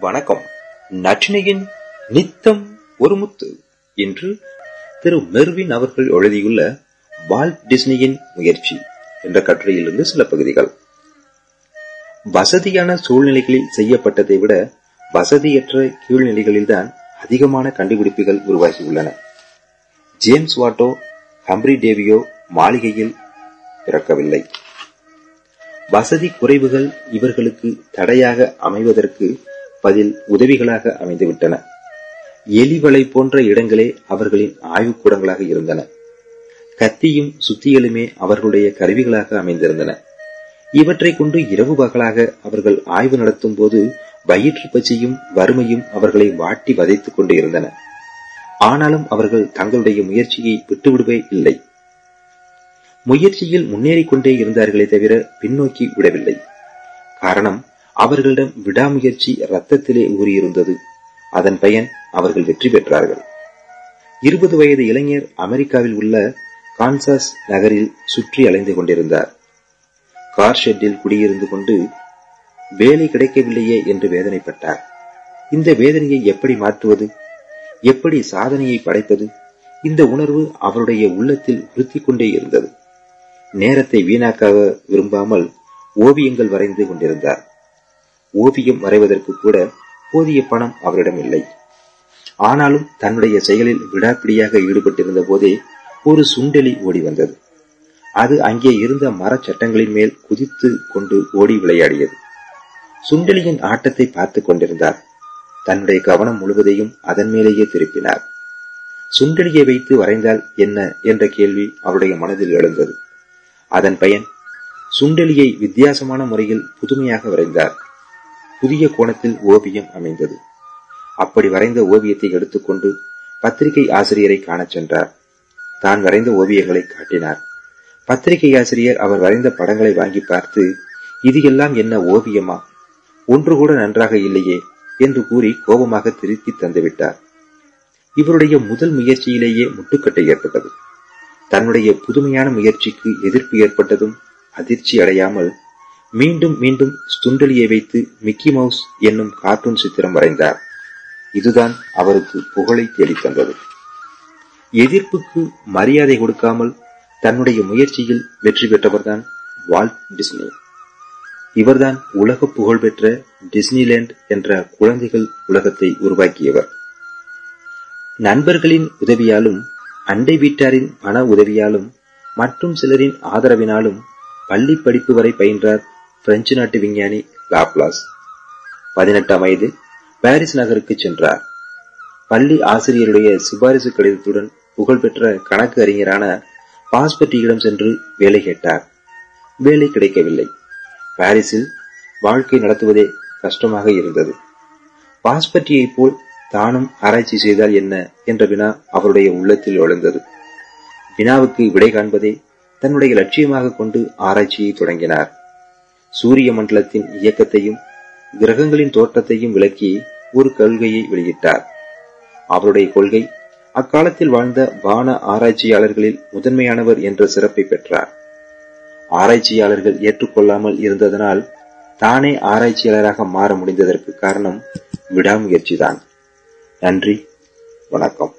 வணக்கம். நச்சினையின் நித்தம் ஒரு முத்து என்று திரு மெர்வின் அவர்கள் எழுதியுள்ள வால்ட் டிஸ்னியின் முயற்சி என்ற கட்டுரையிலிருந்து சில பகுதிகள். வசதியான சூழ்நிலைகளில் செய்யப்பட்டதை விட வசதியற்ற கீழ்நிலைகளில்தான் அதிகமான கண்டுபிடிப்புகள் உருவாகியுள்ளன. ஜேம்ஸ் வாட்டோ ஹம்ப்ரி டேவியோ மாளிகையில் பிறக்கவில்லை. வசதி குறைவுகள் இவர்களுக்கு தடையாக அமைவதற்கு பதில் உதவிகளாக அமைந்துவிட்டன. எலிவளை போன்ற இடங்களே அவர்களின் ஆய்வுக்கூடங்களாக இருந்தன. கத்தியும் சுத்தியலுமே அவர்களுடைய கருவிகளாக அமைந்திருந்தன. இவற்றை கொண்டு இரவு பகலாக அவர்கள் ஆய்வு நடத்தும் போது வயிற்று பச்சியும் வறுமையும் அவர்களை வாட்டி வதைத்துக் கொண்டு இருந்தன. ஆனாலும் அவர்கள் தங்களுடைய முயற்சியை விட்டுவிடுவே இல்லை. முயற்சியில் முன்னேறிக் கொண்டே இருந்தார்களே தவிர பின்னோக்கி விடவில்லை. காரணம் அவர்களிடம் விடாமுயற்சி ரத்தத்திலே ஊறியிருந்தது. அதன் பயன் அவர்கள் வெற்றி பெற்றார்கள். இருபது வயது இளைஞர் அமெரிக்காவில் உள்ள கான்சாஸ் நகரில் சுற்றி அலைந்து கொண்டிருந்தார். கார் ஷெட்டில் குடியிருந்து கொண்டு வேலை கிடைக்கவில்லையே என்று வேதனைப்பட்டார். இந்த வேதனையை எப்படி மாற்றுவது? எப்படி சாதனையை படைப்பது? இந்த உணர்வு அவருடைய உள்ளத்தில் உறுத்தி கொண்டே இருந்தது. நேரத்தை வீணாக்க விரும்பாமல் ஓவியங்கள் வரைந்து கொண்டிருந்தார். ஓவியம் வரைவதற்கு கூட போதிய பணம் அவரிடம் இல்லை. ஆனாலும் தன்னுடைய செயலில் விடாப்பிடியாக ஈடுபட்டிருந்த போதே ஒரு சுண்டெலி ஓடி வந்தது. அது அங்கே இருந்த மரச்சட்டங்களின் மேல் குதித்து கொண்டு ஓடி விளையாடியது. சுண்டெலியின் ஆட்டத்தை பார்த்துக் கொண்டிருந்தார். தன்னுடைய கவனம் முழுவதையும் அதன் மேலேயே திருப்பினார். சுண்டெலியை வைத்து வரைந்தால் என்ன என்ற கேள்வி அவருடைய மனதில் எழுந்தது. அதன் பயன் சுண்டெலியை வித்தியாசமான முறையில் புதுமையாக வரைந்தார். புதிய கோணத்தில் ஓவியம் அமைந்தது. அப்படி வரைந்த ஓவியத்தை எடுத்துக்கொண்டு பத்திரிகை ஆசிரியரை காணச் சென்றார். தான் வரைந்த ஓவியங்களை காட்டினார். பத்திரிகை ஆசிரியர் அவர் வரைந்த படங்களை வாங்கி பார்த்து இது எல்லாம் என்ன ஓவியமா? ஒன்று கூட நன்றாக இல்லையே என்று கூறி கோபமாக திருப்பி தந்துவிட்டார். இவருடைய முதல் முயற்சியிலேயே முட்டுக்கட்டை ஏற்பட்டது. தன்னுடைய புதுமையான முயற்சிக்கு எதிர்ப்பு ஏற்பட்டதும் அதிர்ச்சி அடையாமல் மீண்டும் மீண்டும் சுண்டலியை வைத்து மிக்கி மவுஸ் என்னும் கார்ட்டூன் சித்திரம் வரைந்தார். இதுதான் அவருக்கு புகழை தேடித்தந்தது எதிர்ப்புக்கு மரியாதை கொடுக்காமல் தன்னுடைய முயற்சியில் வெற்றி பெற்றவர்தான் வால்ட் டிஸ்னி. இவர்தான் உலக புகழ்பெற்ற டிஸ்னிலேண்ட் என்ற குழந்தைகள் உலகத்தை உருவாக்கியவர். நண்பர்களின் உதவியாலும் அண்டை வீட்டாரின் பண உதவியாலும் மற்றும் சிலரின் ஆதரவினாலும் பள்ளி படிப்பு வரை பயின்றார் பிரெஞ்சு நாட்டு விஞ்ஞானி லாப்லாஸ் பதினெட்டாம் வயதில் பாரிஸ் நகருக்கு சென்றார். பள்ளி ஆசிரியருடைய சிபாரிசு கடிதத்துடன் புகழ்பெற்ற கணக்கு அறிஞரான பாஸ்பட்டியிடம் சென்று வேலை கேட்டார். வேலை கிடைக்கவில்லை. பாரிஸில் வாழ்க்கை நடத்துவதே கஷ்டமாக இருந்தது. பாஸ்பட்டியை போல் தானும் ஆராய்ச்சி செய்தால் என்ன? என்ற வினா அவருடைய உள்ளத்தில் எழுந்தது. வினாவுக்கு விடை காண்பதே தன்னுடைய லட்சியமாக கொண்டு ஆராய்ச்சியை தொடங்கினார். சூரிய மண்டலத்தின் இயக்கத்தையும் கிரகங்களின் தோற்றத்தையும் விளக்கி ஒரு கொள்கையை வெளியிட்டார். அவருடைய கொள்கை அக்காலத்தில் வாழ்ந்த வான ஆராய்ச்சியாளர்களில் முதன்மையானவர் என்ற சிறப்பை பெற்றார். ஆராய்ச்சியாளர்கள் ஏற்றுக்கொள்ளாமல் இருந்ததனால் தானே ஆராய்ச்சியாளராக மாற முடிந்ததற்கு காரணம் விடாமுயற்சிதான். நன்றி வணக்கம்.